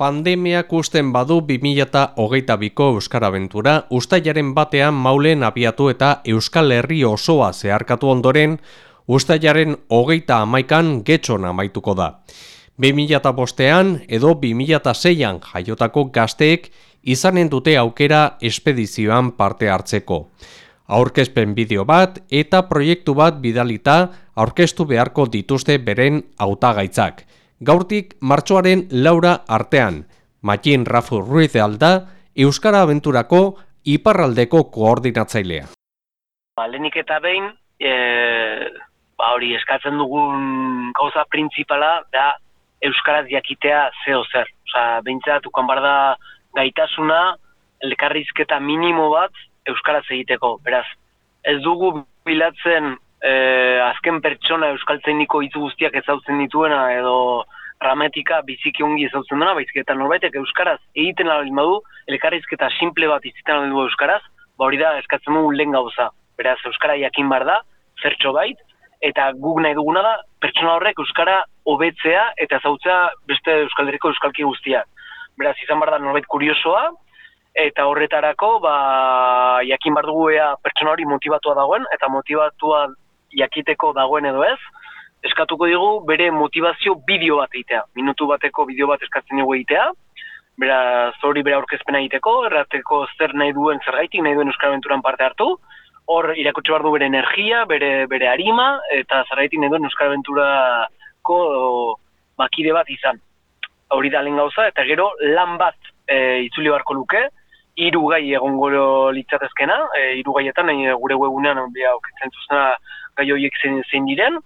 Pandemiak usten badu 2008ko Euskara Aventura, ustailaren batean maulen abiatu eta Euskal Herri osoa zeharkatu ondoren, ustailaren hogeita amaikan getxon amaituko da. 2005ean edo 2006an jaiotako gazteek izanen dute aukera espedizioan parte hartzeko. Aurkezpen bideo bat eta proiektu bat bidalita aurkeztu beharko dituzte beren hautagaitzak gaurtik martxoaren laura artean, Matin Rafu Ruiz Alda, Euskara Aventurako iparraldeko koordinatzailea. Ba, lehenik eta behin, e, ba, hori eskatzen dugun gauza printzipala da Euskaraz jakitea zeo zer. Osa, behintzat, ukan da gaitasuna, elkarrizketa minimo bat Euskaraz egiteko. Beraz, ez dugu bilatzen e, azken pertsona euskaltzainiko hitz guztiak ezautzen dituena edo rametika biziki ongi ezautzen duena, baizik eta norbaitek euskaraz egiten alabin badu, elkarrizketa simple bat izitzen alabin euskaraz, ba hori da eskatzen dugu lehen gauza. Beraz, euskara jakin bar da, zertxo bait, eta guk nahi duguna da, pertsona horrek euskara hobetzea eta ezautzea beste euskalderiko euskalki guztiak. Beraz, izan bar da norbait kuriosoa, eta horretarako, ba, jakin bar dugu ea pertsona hori motivatua dagoen, eta motivatua jakiteko dagoen edo ez, eskatuko digu bere motivazio bideo bat egitea. Minutu bateko bideo bat eskatzen dugu egitea, bera zori bere aurkezpena egiteko, errateko zer nahi duen zer gaitik, nahi duen Euskal parte hartu, hor irakotxe bar du bere energia, bere, bere harima, eta zer gaitik nahi duen Euskal Aventurako bakide bat izan. Hori da lehen gauza, eta gero lan bat e, itzuli barko luke, hiru gai egongo litzatezkena, e, hiru gaietan e, gure webunean bia okitzen zuzena gai horiek zein, zein diren,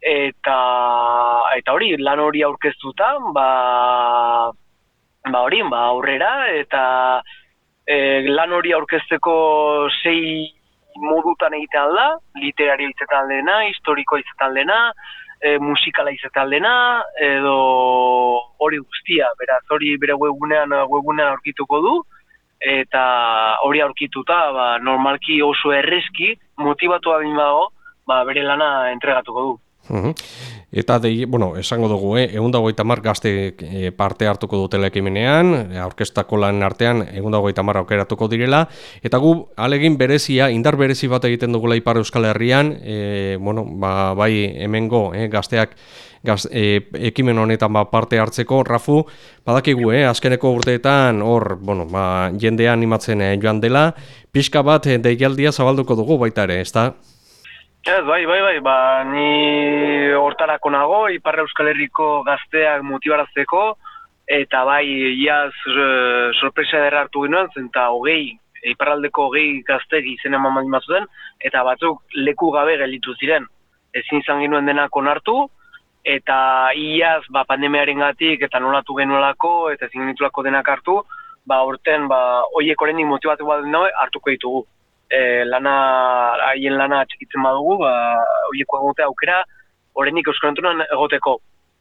eta eta hori lan hori aurkeztuta ba ba hori ba aurrera eta e, lan hori aurkezteko sei modutan egiten da literario izetan dena historiko izetan dena e, musikala izetan dena edo hori guztia. Beraz hori bere webunean webunean aurkituko du eta hori aurkituta ba, normalki oso erreski motivatu abin dago ba, bere lana entregatuko du Eta, de, bueno, esango dugu, eh, egun dago eta mar gazte eh, parte hartuko dutela ekimenean, aurkestako lan artean egun dago eta mar aukeratuko direla, eta gu, alegin berezia, indar berezi bat egiten dugula Ipar Euskal Herrian, e, bueno, ba, bai hemengo eh, gazteak gaz, e, ekimen honetan ba, parte hartzeko, Rafu, badakigu, eh, azkeneko urteetan, hor, bueno, ba, jendean animatzen eh, joan dela, pixka bat deialdia zabalduko dugu baita ere, ez da? Ez, bai, bai, bai, ba, ni hortarako nago, Ipar Euskal Herriko gazteak motibarazteko, eta bai, iaz uh, sorpresa ederra hartu ginoen, zen eta hogei, Iparraldeko hogei gaztek izen eman den, eta batzuk leku gabe gelitu ziren. Ezin izan genuen denak onartu, eta iaz ba, pandemiaren gatik, eta nolatu genuelako, eta ezin genitulako denak hartu, ba, orten, ba, oiek horrenik motibatu bat hartuko ditugu e, lana, haien lana txikitzen badugu, ba, oieko egotea aukera, horrenik euskarantunan egoteko.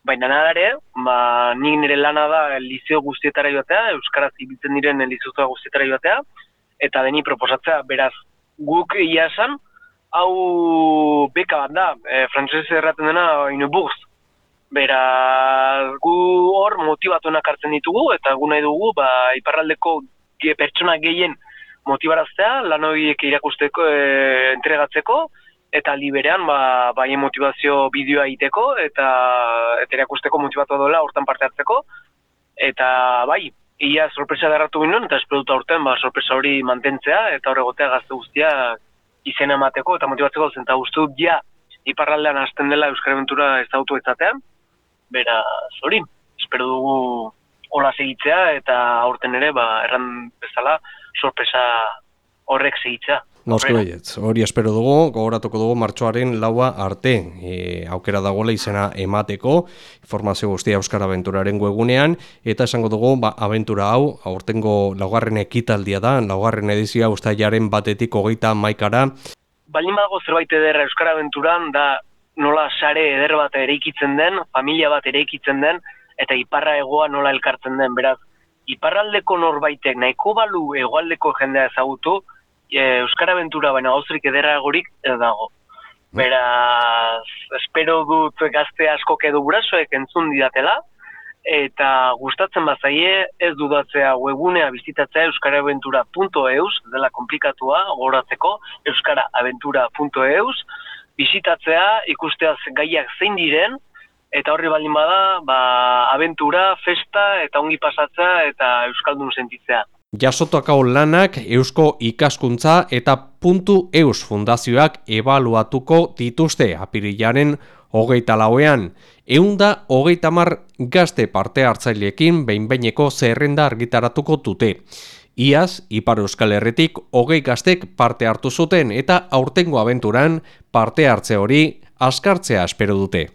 Baina nadare, ba, nik nire lana da lizeo guztietara joatea, euskaraz ibiltzen diren lizeo guztietara joatea, eta deni proposatzea, beraz, guk ia esan, hau beka bat da, e, frantzese erraten dena, burz. Beraz, gu hor motivatuenak hartzen ditugu, eta gu nahi dugu, ba, iparraldeko pertsona gehien, motibaraztea, lan horiek irakusteko, e, entregatzeko, eta liberean, ba, bai motivazio bideoa egiteko, eta, eta irakusteko motivatu dola hortan parte hartzeko, eta bai, ia sorpresa darratu ginen, eta espeduta horten, ba, sorpresa hori mantentzea, eta horregotea gazte guztia izena emateko, eta motibatzeko zen, eta guztu, ja, iparraldean hasten dela Euskara Ventura ez autu etzatean, bera, hori, espero dugu hola segitzea, eta aurten ere, ba, erran bezala, sorpresa horrek segitza. Noski baietz, hori espero dugu, gogoratuko dugu martxoaren laua arte. E, aukera dagoela izena emateko, informazio guztia Euskara Aventuraren webunean, eta esango dugu, ba, aventura hau, aurtengo laugarren ekitaldia da, laugarren edizia ustaiaren batetik hogeita maikara. Balin badago zerbait ederra Euskara Aventuran, da nola sare eder bat ere den, familia bat ere den, eta iparra egoa nola elkartzen den, beraz, iparraldeko norbaitek nahiko balu egoaldeko jendea ezagutu, e, Euskara Aventura baina gauzrik ederagorik ez dago. Beraz, espero dut gazte asko edo burasoek entzun didatela, eta gustatzen bazaie ez dudatzea webunea bizitatzea euskaraaventura.eus, dela komplikatua goratzeko, euskaraaventura.eus, bizitatzea ikusteaz gaiak zein diren, eta horri baldin bada, ba, aventura, festa eta ongi pasatzea eta euskaldun sentitzea. Jasotako lanak Eusko ikaskuntza eta puntu eus fundazioak ebaluatuko dituzte apirilaren hogeita lauean. Eunda hogeita mar gazte parte hartzailekin behinbeineko zerrenda argitaratuko dute. Iaz, Ipar Euskal Herretik hogei gaztek parte hartu zuten eta aurtengo abenturan parte hartze hori askartzea espero dute.